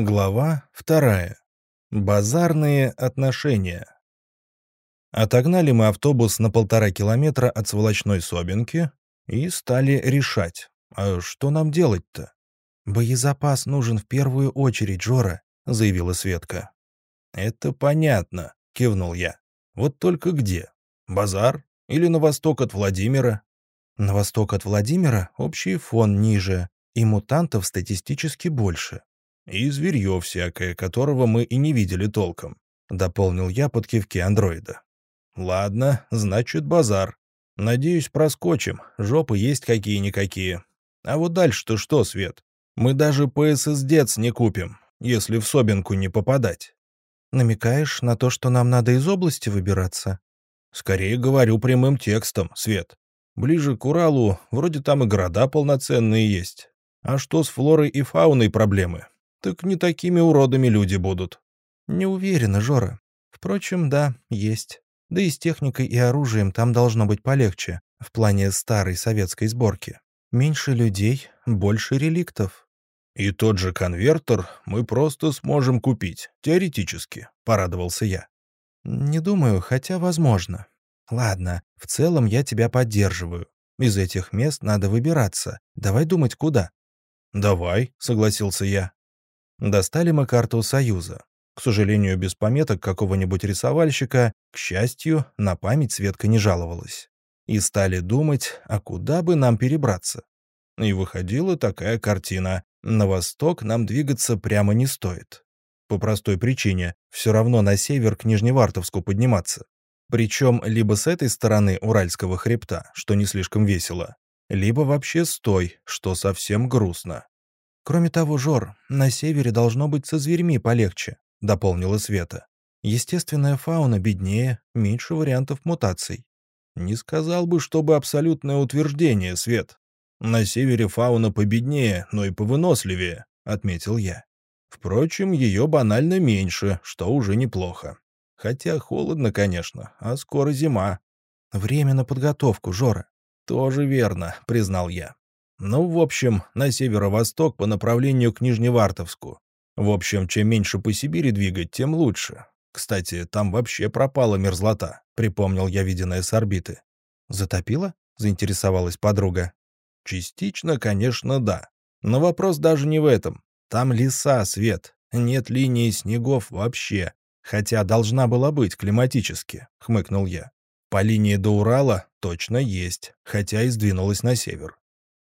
Глава вторая. Базарные отношения. Отогнали мы автобус на полтора километра от сволочной Собинки и стали решать, а что нам делать-то? «Боезапас нужен в первую очередь, Жора», — заявила Светка. «Это понятно», — кивнул я. «Вот только где? Базар? Или на восток от Владимира?» «На восток от Владимира общий фон ниже, и мутантов статистически больше. И зверье всякое, которого мы и не видели толком», — дополнил я под кивки андроида. «Ладно, значит, базар. Надеюсь, проскочим. Жопы есть какие-никакие. А вот дальше-то что, Свет? Мы даже ПССДец не купим, если в Собинку не попадать. Намекаешь на то, что нам надо из области выбираться? Скорее говорю прямым текстом, Свет. Ближе к Уралу вроде там и города полноценные есть. А что с флорой и фауной проблемы? Так не такими уродами люди будут. Не уверена, Жора. Впрочем, да, есть. Да и с техникой и оружием там должно быть полегче, в плане старой советской сборки. Меньше людей, больше реликтов. «И тот же конвертер мы просто сможем купить, теоретически», — порадовался я. «Не думаю, хотя возможно. Ладно, в целом я тебя поддерживаю. Из этих мест надо выбираться. Давай думать, куда». «Давай», — согласился я. Достали мы карту Союза. К сожалению, без пометок какого-нибудь рисовальщика, к счастью, на память Светка не жаловалась. И стали думать, а куда бы нам перебраться. И выходила такая картина. На восток нам двигаться прямо не стоит. По простой причине, все равно на север к Нижневартовску подниматься. Причем либо с этой стороны Уральского хребта, что не слишком весело, либо вообще с той, что совсем грустно. «Кроме того, Жор, на севере должно быть со зверьми полегче», — дополнила Света. «Естественная фауна беднее, меньше вариантов мутаций». «Не сказал бы, чтобы абсолютное утверждение, Свет. «На севере фауна победнее, но и повыносливее», — отметил я. Впрочем, ее банально меньше, что уже неплохо. Хотя холодно, конечно, а скоро зима. Время на подготовку, Жора. Тоже верно, признал я. Ну, в общем, на северо-восток по направлению к Нижневартовску. В общем, чем меньше по Сибири двигать, тем лучше. Кстати, там вообще пропала мерзлота, припомнил я виденное с орбиты. Затопило? заинтересовалась подруга. Частично, конечно, да. Но вопрос даже не в этом. Там леса, Свет. Нет линии снегов вообще. Хотя должна была быть климатически, хмыкнул я. По линии до Урала точно есть, хотя и сдвинулась на север.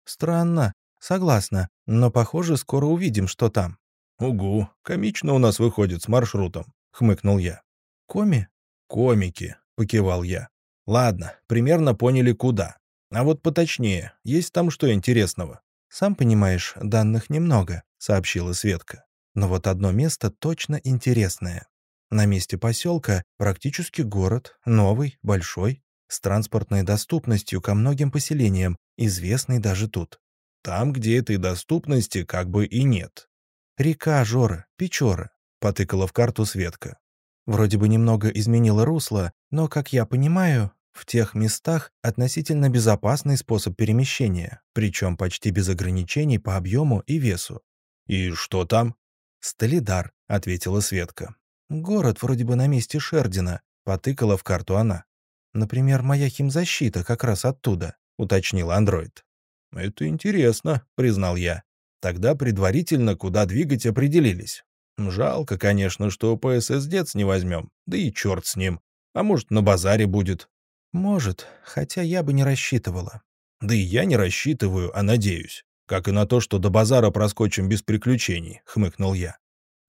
Странно. Согласна. Но, похоже, скоро увидим, что там. Угу. Комично у нас выходит с маршрутом, хмыкнул я. Коми? Комики, покивал я. Ладно, примерно поняли, куда. А вот поточнее, есть там что интересного? Сам понимаешь, данных немного, сообщила Светка. Но вот одно место точно интересное. На месте поселка практически город, новый, большой, с транспортной доступностью ко многим поселениям, известный даже тут. Там, где этой доступности как бы и нет. «Река Жора, Печора», — потыкала в карту Светка. Вроде бы немного изменила русло, но, как я понимаю, в тех местах относительно безопасный способ перемещения, причем почти без ограничений по объему и весу. «И что там?» «Столидар», — ответила Светка. «Город вроде бы на месте Шердина», — потыкала в карту она. «Например, моя химзащита как раз оттуда», — уточнил андроид. «Это интересно», — признал я. «Тогда предварительно куда двигать определились. Жалко, конечно, что ПСС-дец не возьмем, да и черт с ним. А может, на базаре будет. «Может, хотя я бы не рассчитывала». «Да и я не рассчитываю, а надеюсь. Как и на то, что до базара проскочим без приключений», — хмыкнул я.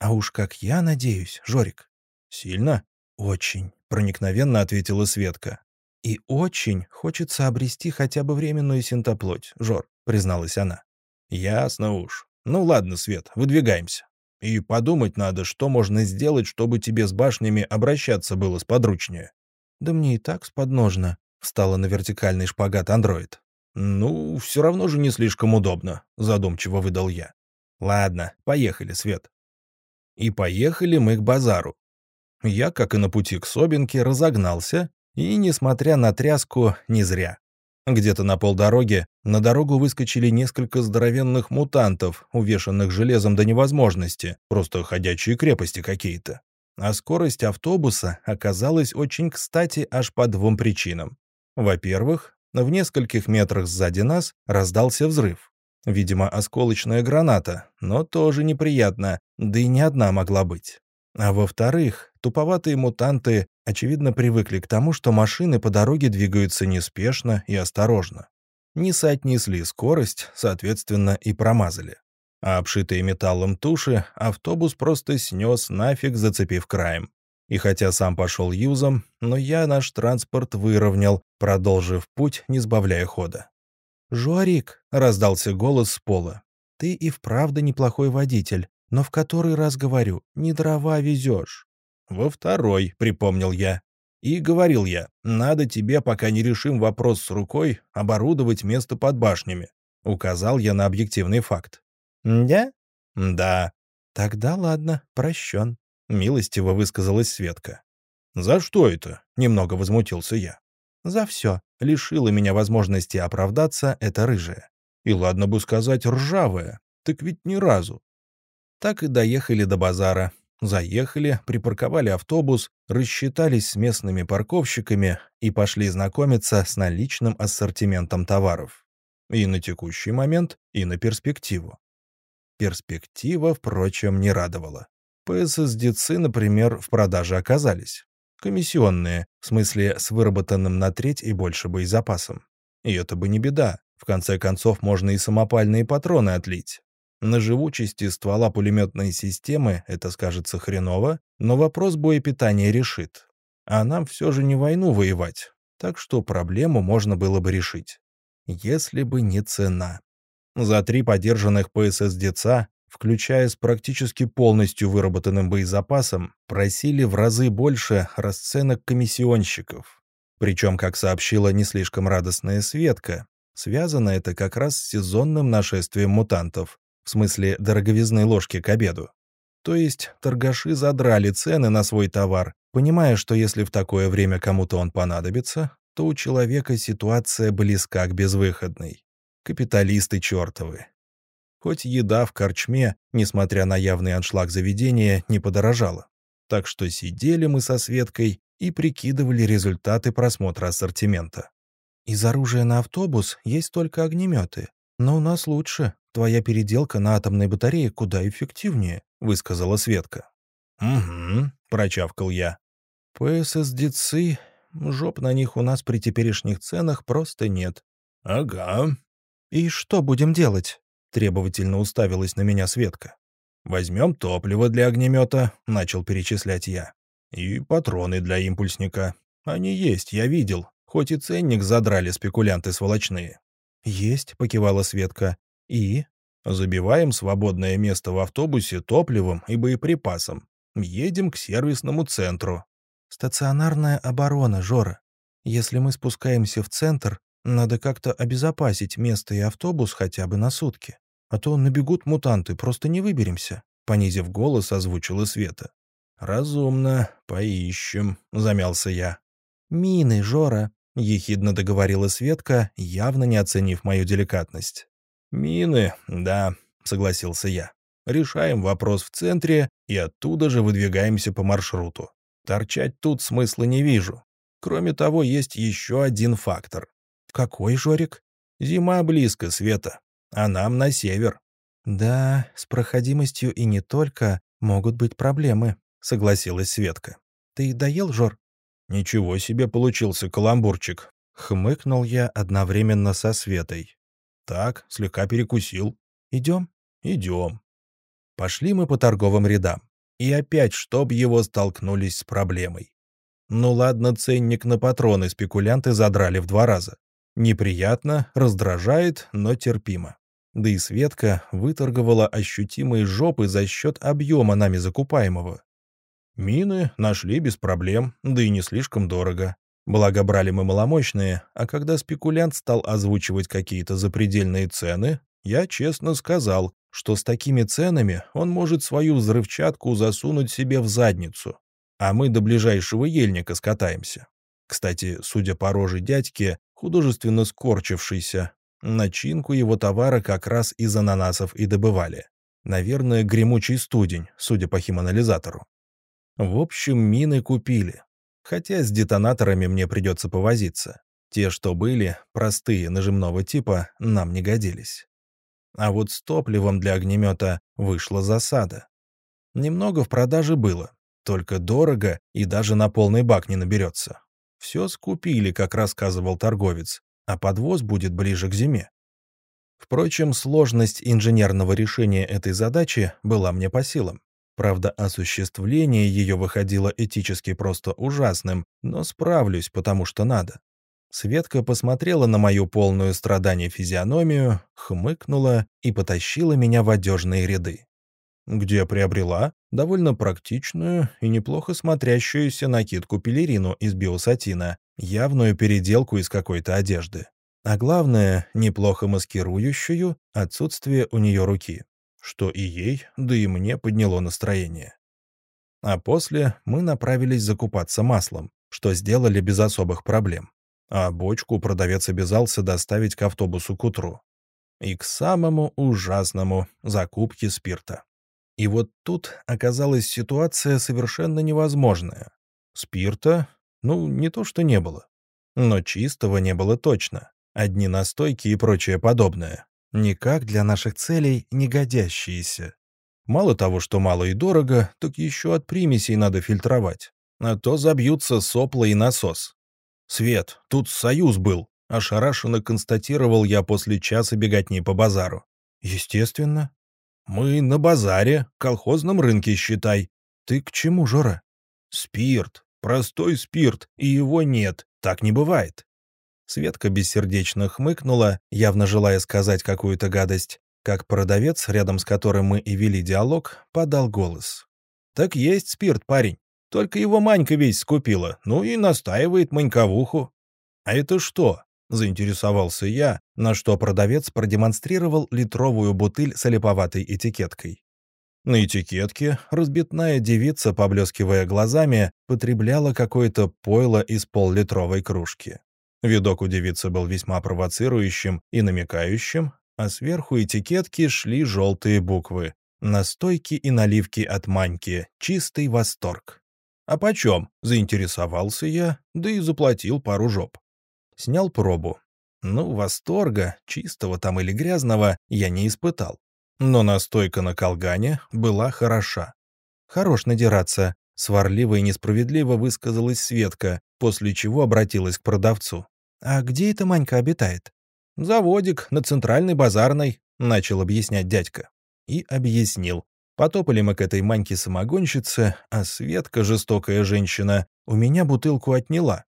«А уж как я надеюсь, Жорик». «Сильно?» «Очень», — проникновенно ответила Светка. «И очень хочется обрести хотя бы временную синтоплоть, Жор», — призналась она. «Ясно уж. Ну ладно, Свет, выдвигаемся. И подумать надо, что можно сделать, чтобы тебе с башнями обращаться было сподручнее. «Да мне и так сподножно», — встала на вертикальный шпагат андроид. «Ну, все равно же не слишком удобно», — задумчиво выдал я. «Ладно, поехали, Свет». И поехали мы к базару. Я, как и на пути к Собинке, разогнался, и, несмотря на тряску, не зря. Где-то на полдороги на дорогу выскочили несколько здоровенных мутантов, увешанных железом до невозможности, просто ходячие крепости какие-то. А скорость автобуса оказалась очень кстати аж по двум причинам. Во-первых, в нескольких метрах сзади нас раздался взрыв. Видимо, осколочная граната, но тоже неприятно, да и не одна могла быть. А во-вторых, туповатые мутанты, очевидно, привыкли к тому, что машины по дороге двигаются неспешно и осторожно. Не соотнесли скорость, соответственно, и промазали. А обшитые металлом туши автобус просто снес нафиг, зацепив краем. И хотя сам пошел юзом, но я наш транспорт выровнял, продолжив путь, не сбавляя хода. «Жуарик», — раздался голос с пола, — «ты и вправду неплохой водитель, но в который раз говорю, не дрова везешь». «Во второй», — припомнил я. И говорил я, надо тебе, пока не решим вопрос с рукой, оборудовать место под башнями. Указал я на объективный факт. «Да?» «Да». «Тогда ладно, прощен», — милостиво высказалась Светка. «За что это?» — немного возмутился я. «За все. Лишила меня возможности оправдаться эта рыжая. И ладно бы сказать ржавая, так ведь ни разу. Так и доехали до базара. Заехали, припарковали автобус, рассчитались с местными парковщиками и пошли знакомиться с наличным ассортиментом товаров. И на текущий момент, и на перспективу. Перспектива, впрочем, не радовала. ПССДЦ, например, в продаже оказались. Комиссионные, в смысле с выработанным на треть и больше боезапасом. И это бы не беда. В конце концов, можно и самопальные патроны отлить. На живучести ствола пулеметной системы это скажется хреново, но вопрос боепитания решит. А нам все же не войну воевать, так что проблему можно было бы решить. Если бы не цена. За три подержанных ПСС-деца, включая с практически полностью выработанным боезапасом, просили в разы больше расценок комиссионщиков. Причем, как сообщила не слишком радостная Светка, связано это как раз с сезонным нашествием мутантов, в смысле дороговизны ложки к обеду. То есть торгаши задрали цены на свой товар, понимая, что если в такое время кому-то он понадобится, то у человека ситуация близка к безвыходной. Капиталисты чертовы. Хоть еда в корчме, несмотря на явный аншлаг заведения, не подорожала. Так что сидели мы со Светкой и прикидывали результаты просмотра ассортимента. Из оружия на автобус есть только огнеметы, но у нас лучше, твоя переделка на атомной батарее куда эффективнее», — высказала Светка. «Угу», — прочавкал я. «ПССДЦ, жоп на них у нас при теперешних ценах просто нет». «Ага». «И что будем делать?» — требовательно уставилась на меня Светка. «Возьмем топливо для огнемета», — начал перечислять я. «И патроны для импульсника. Они есть, я видел, хоть и ценник задрали спекулянты сволочные». «Есть», — покивала Светка. «И?» «Забиваем свободное место в автобусе топливом и боеприпасом. Едем к сервисному центру». «Стационарная оборона, Жора. Если мы спускаемся в центр, надо как-то обезопасить место и автобус хотя бы на сутки. А то набегут мутанты, просто не выберемся», — понизив голос, озвучила Света. «Разумно, поищем», — замялся я. «Мины, Жора», — ехидно договорила Светка, явно не оценив мою деликатность. «Мины, да», — согласился я. «Решаем вопрос в центре и оттуда же выдвигаемся по маршруту. Торчать тут смысла не вижу. Кроме того, есть еще один фактор». «Какой, Жорик?» «Зима близко, Света, а нам на север». «Да, с проходимостью и не только могут быть проблемы», — согласилась Светка. «Ты доел, Жор?» «Ничего себе получился каламбурчик», — хмыкнул я одновременно со Светой. Так, слегка перекусил. Идем? Идем. Пошли мы по торговым рядам. И опять, чтоб его столкнулись с проблемой. Ну ладно, ценник на патроны спекулянты задрали в два раза. Неприятно, раздражает, но терпимо. Да и Светка выторговала ощутимые жопы за счет объема нами закупаемого. Мины нашли без проблем, да и не слишком дорого. Благо брали мы маломощные, а когда спекулянт стал озвучивать какие-то запредельные цены, я честно сказал, что с такими ценами он может свою взрывчатку засунуть себе в задницу, а мы до ближайшего ельника скатаемся. Кстати, судя по роже дядьки, художественно скорчившийся. Начинку его товара как раз из ананасов и добывали. Наверное, гремучий студень, судя по химанализатору. В общем, мины купили. Хотя с детонаторами мне придется повозиться. Те, что были, простые, нажимного типа, нам не годились. А вот с топливом для огнемета вышла засада. Немного в продаже было, только дорого и даже на полный бак не наберется. Все скупили, как рассказывал торговец, а подвоз будет ближе к зиме. Впрочем, сложность инженерного решения этой задачи была мне по силам. Правда, осуществление ее выходило этически просто ужасным, но справлюсь, потому что надо. Светка посмотрела на мою полную страдание физиономию, хмыкнула и потащила меня в одежные ряды. Где приобрела довольно практичную и неплохо смотрящуюся накидку-пелерину из биосатина, явную переделку из какой-то одежды. А главное, неплохо маскирующую отсутствие у нее руки, что и ей, да и мне подняло настроение. А после мы направились закупаться маслом, что сделали без особых проблем а бочку продавец обязался доставить к автобусу к утру. И к самому ужасному — закупке спирта. И вот тут оказалась ситуация совершенно невозможная. Спирта, ну, не то что не было. Но чистого не было точно. Одни настойки и прочее подобное. Никак для наших целей не годящиеся. Мало того, что мало и дорого, так еще от примесей надо фильтровать. А то забьются сопла и насос. «Свет, тут союз был», — ошарашенно констатировал я после часа беготни по базару. «Естественно». «Мы на базаре, колхозном рынке, считай». «Ты к чему, Жора?» «Спирт. Простой спирт, и его нет. Так не бывает». Светка бессердечно хмыкнула, явно желая сказать какую-то гадость, как продавец, рядом с которым мы и вели диалог, подал голос. «Так есть спирт, парень. Только его Манька весь скупила, ну и настаивает Маньковуху. «А это что?» — заинтересовался я, на что продавец продемонстрировал литровую бутыль с олиповатой этикеткой. На этикетке разбитная девица, поблескивая глазами, потребляла какое-то пойло из поллитровой кружки. Видок у девицы был весьма провоцирующим и намекающим, а сверху этикетки шли желтые буквы. Настойки и наливки от Маньки. Чистый восторг. «А почем?» — заинтересовался я, да и заплатил пару жоп. Снял пробу. Ну, восторга, чистого там или грязного, я не испытал. Но настойка на колгане была хороша. «Хорош надираться», — сварливо и несправедливо высказалась Светка, после чего обратилась к продавцу. «А где эта Манька обитает?» «Заводик на центральной базарной», — начал объяснять дядька. И объяснил, Потопали мы к этой маньке-самогонщице, а Светка, жестокая женщина, у меня бутылку отняла.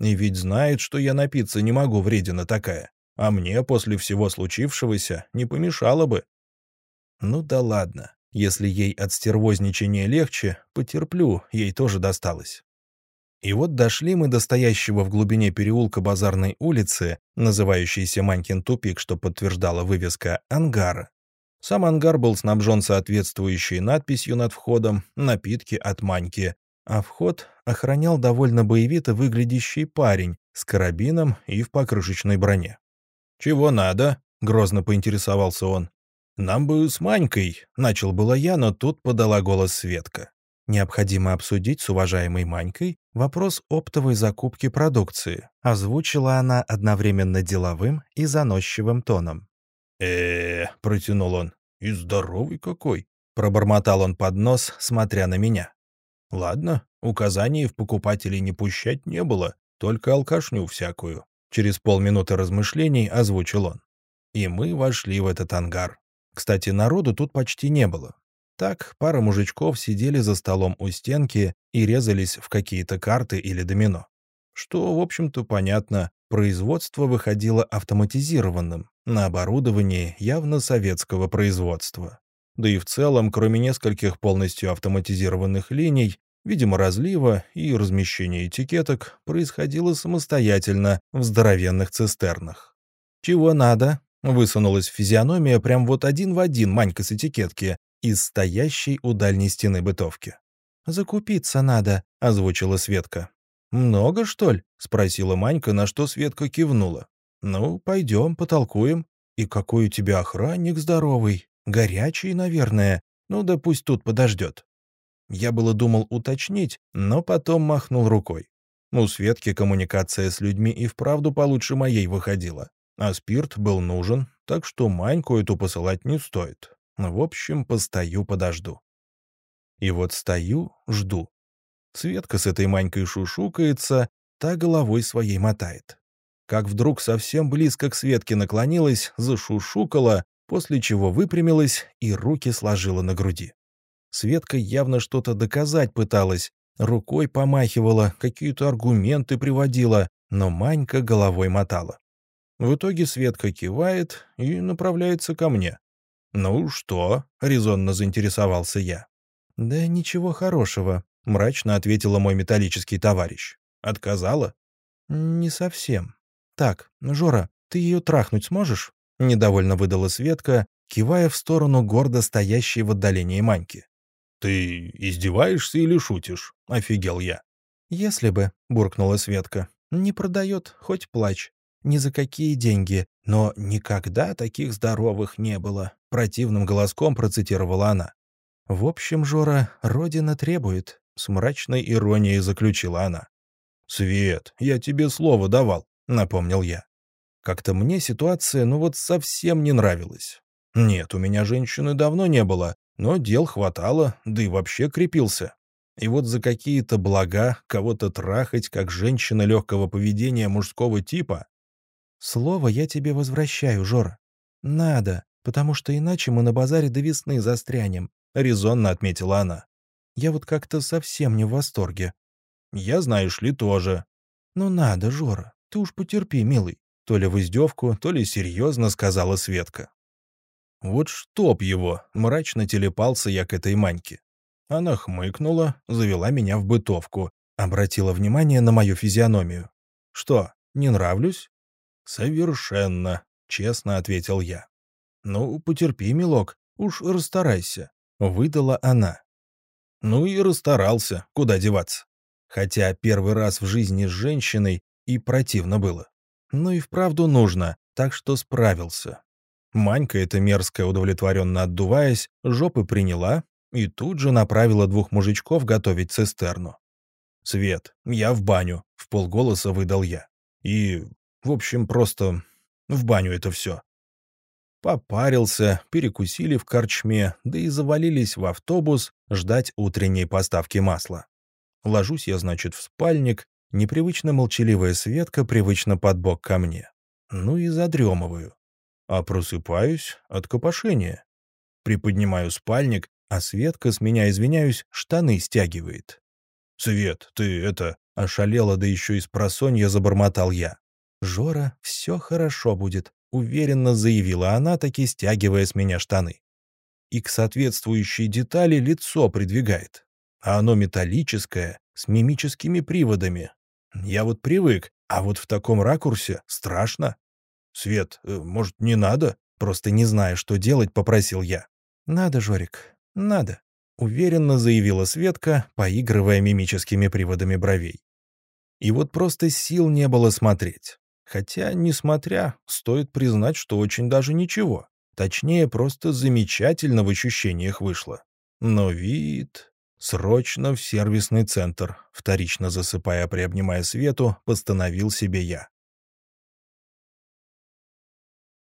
И ведь знает, что я напиться не могу, вредина такая. А мне после всего случившегося не помешало бы. Ну да ладно. Если ей от стервозничания легче, потерплю, ей тоже досталось. И вот дошли мы до стоящего в глубине переулка базарной улицы, называющейся Манькин тупик, что подтверждала вывеска ангара. Сам ангар был снабжен соответствующей надписью над входом «Напитки от Маньки», а вход охранял довольно боевито выглядящий парень с карабином и в покрышечной броне. «Чего надо?» — грозно поинтересовался он. «Нам бы с Манькой», — начал было я, но тут подала голос Светка. «Необходимо обсудить с уважаемой Манькой вопрос оптовой закупки продукции», озвучила она одновременно деловым и заносчивым тоном э протянул он. «И здоровый какой!» — пробормотал он под нос, смотря на меня. «Ладно, указаний в покупателей не пущать не было, только алкашню всякую». Через полминуты размышлений озвучил он. И мы вошли в этот ангар. Кстати, народу тут почти не было. Так, пара мужичков сидели за столом у стенки и резались в какие-то карты или домино. Что, в общем-то, понятно, производство выходило автоматизированным, на оборудовании явно советского производства. Да и в целом, кроме нескольких полностью автоматизированных линий, видимо, разлива и размещения этикеток происходило самостоятельно в здоровенных цистернах. «Чего надо?» — высунулась физиономия прям вот один в один Манька с этикетки из стоящей у дальней стены бытовки. «Закупиться надо», — озвучила Светка. «Много, что ли?» — спросила Манька, на что Светка кивнула. «Ну, пойдем, потолкуем. И какой у тебя охранник здоровый. Горячий, наверное. Ну да пусть тут подождет». Я было думал уточнить, но потом махнул рукой. У Светки коммуникация с людьми и вправду получше моей выходила. А спирт был нужен, так что Маньку эту посылать не стоит. В общем, постою, подожду. И вот стою, жду. Светка с этой Манькой шушукается, та головой своей мотает. Как вдруг совсем близко к Светке наклонилась, зашушукала, после чего выпрямилась и руки сложила на груди. Светка явно что-то доказать пыталась, рукой помахивала, какие-то аргументы приводила, но Манька головой мотала. В итоге Светка кивает и направляется ко мне. «Ну что?» — резонно заинтересовался я. «Да ничего хорошего», — мрачно ответила мой металлический товарищ. «Отказала?» «Не совсем. Так, Жора, ты ее трахнуть сможешь?» — недовольно выдала Светка, кивая в сторону гордо стоящей в отдалении Маньки. «Ты издеваешься или шутишь?» — офигел я. «Если бы», — буркнула Светка. «Не продает, хоть плачь. Ни за какие деньги. Но никогда таких здоровых не было», — противным голоском процитировала она. «В общем, Жора, Родина требует», — с мрачной иронией заключила она. «Свет, я тебе слово давал», — напомнил я. Как-то мне ситуация, ну вот совсем не нравилась. Нет, у меня женщины давно не было, но дел хватало, да и вообще крепился. И вот за какие-то блага кого-то трахать, как женщина легкого поведения мужского типа. Слово я тебе возвращаю, Жора. Надо, потому что иначе мы на базаре до весны застрянем, — резонно отметила она. Я вот как-то совсем не в восторге. Я, знаешь ли, тоже. Ну надо, Жора, ты уж потерпи, милый. То ли в издевку, то ли серьезно сказала Светка. Вот чтоб его, мрачно телепался я к этой маньке. Она хмыкнула, завела меня в бытовку, обратила внимание на мою физиономию. «Что, не нравлюсь?» «Совершенно», — честно ответил я. «Ну, потерпи, милок, уж расстарайся», — выдала она. Ну и расстарался, куда деваться. Хотя первый раз в жизни с женщиной и противно было. Ну и вправду нужно, так что справился. Манька эта мерзкая, удовлетворенно отдуваясь, жопы приняла и тут же направила двух мужичков готовить цистерну. «Свет, я в баню», — в полголоса выдал я. И, в общем, просто в баню это все. Попарился, перекусили в корчме, да и завалились в автобус ждать утренней поставки масла. Ложусь я, значит, в спальник, непривычно молчаливая Светка привычно под бок ко мне. Ну и задремываю а просыпаюсь от копошения. Приподнимаю спальник, а Светка, с меня извиняюсь, штаны стягивает. «Свет, ты это...» — ошалела, да еще и с просонья забормотал я. «Жора, все хорошо будет», — уверенно заявила она, таки стягивая с меня штаны. И к соответствующей детали лицо придвигает. А оно металлическое, с мимическими приводами. Я вот привык, а вот в таком ракурсе страшно. «Свет, э, может, не надо?» Просто не зная, что делать, попросил я. «Надо, Жорик, надо», — уверенно заявила Светка, поигрывая мимическими приводами бровей. И вот просто сил не было смотреть. Хотя, несмотря, стоит признать, что очень даже ничего. Точнее, просто замечательно в ощущениях вышло. Но вид... Срочно в сервисный центр, вторично засыпая, приобнимая Свету, постановил себе я.